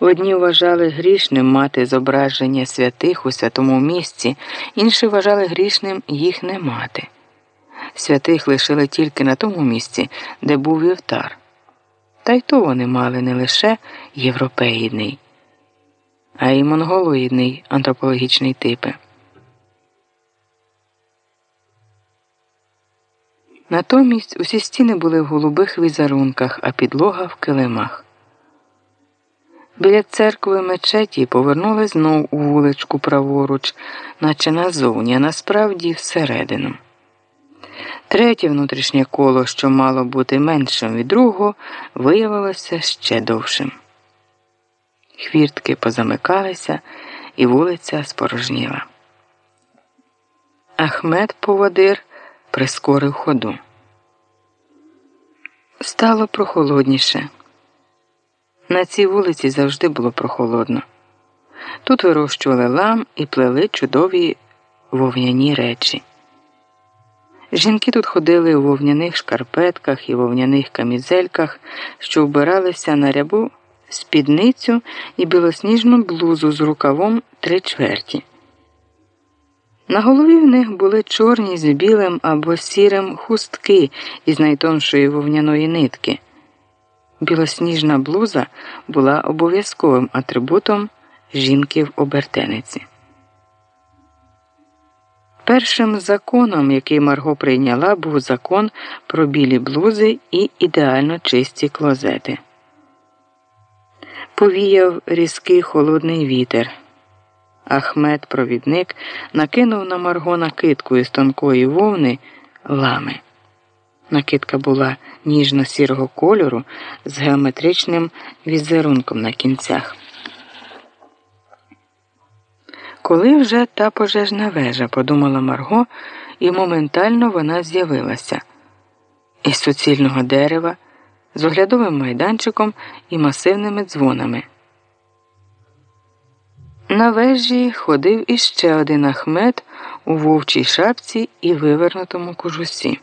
Одні вважали грішним мати зображення святих у святому місці, інші вважали грішним їх не мати. Святих лишили тільки на тому місці, де був вівтар. Та й то вони мали не лише європеїдний, а й монголоїдний антропологічний типи. Натомість усі стіни були в голубих візерунках, а підлога в килимах. Біля церкви мечеті повернули знов у вуличку праворуч, наче назовні, а насправді всередину. Третє внутрішнє коло, що мало бути меншим від другого, виявилося ще довшим. Хвіртки позамикалися, і вулиця спорожніла. Ахмед поводир прискорив ходу. Стало прохолодніше. На цій вулиці завжди було прохолодно. Тут вирощували лам і плели чудові вовняні речі. Жінки тут ходили у вовняних шкарпетках і вовняних камізельках, що вбиралися на рябу спідницю і білосніжну блузу з рукавом три чверті. На голові в них були чорні з білим або сірим хустки із найтоншої вовняної нитки. Білосніжна блуза була обов'язковим атрибутом жінки в обертениці. Першим законом, який Марго прийняла, був закон про білі блузи і ідеально чисті клозети. Повіяв різкий холодний вітер. Ахмед, провідник, накинув на Марго накидку із тонкої вовни лами. Накидка була ніжно-сірого кольору з геометричним візерунком на кінцях. Коли вже та пожежна вежа, подумала Марго, і моментально вона з'явилася із суцільного дерева, з оглядовим майданчиком і масивними дзвонами. На вежі ходив іще один ахмет у вовчій шапці і вивернутому кожусі.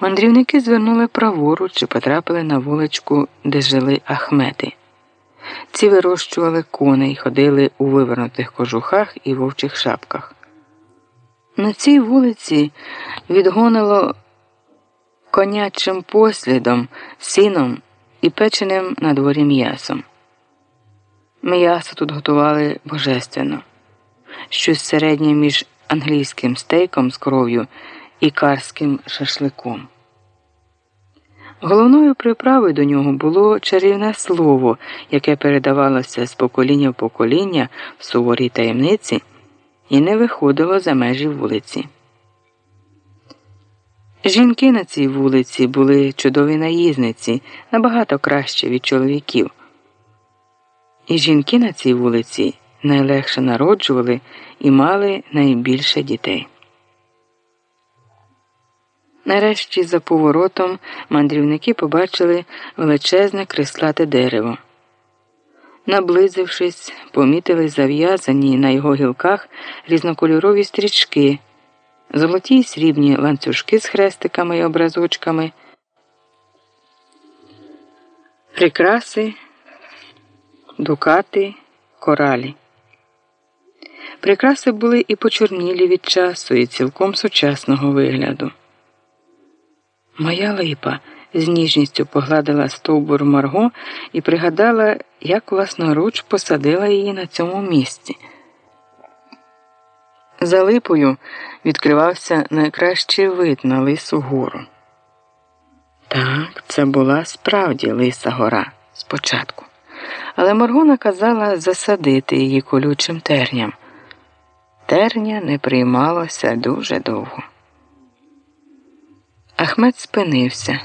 Мандрівники звернули праворуч і потрапили на вуличку, де жили ахмети. Ці вирощували коней, ходили у вивернутих кожухах і вовчих шапках. На цій вулиці відгонило конячим послідом, сіном і печеним на дворі м'ясом. М'ясо тут готували божественно, щось середнє між англійським стейком з кров'ю і карським шашликом. Головною приправою до нього було чарівне слово, яке передавалося з покоління в покоління в суворій таємниці і не виходило за межі вулиці. Жінки на цій вулиці були чудові наїзниці, набагато краще від чоловіків. І жінки на цій вулиці найлегше народжували і мали найбільше дітей. Нарешті за поворотом мандрівники побачили величезне крислате дерево. Наблизившись, помітили зав'язані на його гілках різнокольорові стрічки, золоті й срібні ланцюжки з хрестиками й образочками, прикраси, дукати, коралі. Прикраси були і почорнілі від часу, і цілком сучасного вигляду. Моя липа з ніжністю погладила стовбур Марго і пригадала, як власноруч посадила її на цьому місці. За липою відкривався найкращий вид на лису гору. Так, це була справді лиса гора спочатку, але Марго наказала засадити її колючим терням. Терня не приймалося дуже довго. Ахмед спинився.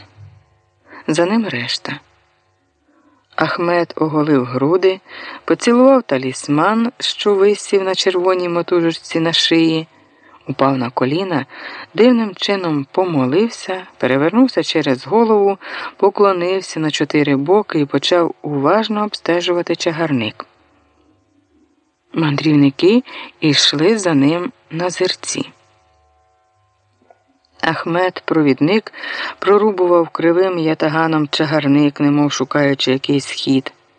За ним решта. Ахмед оголив груди, поцілував талісман, що висів на червоній мотужечці на шиї, упав на коліна, дивним чином помолився, перевернувся через голову, поклонився на чотири боки і почав уважно обстежувати чагарник. Мандрівники йшли за ним на зерці. Ахмед, провідник, прорубував кривим ятаганом чагарник, немов шукаючи якийсь схід.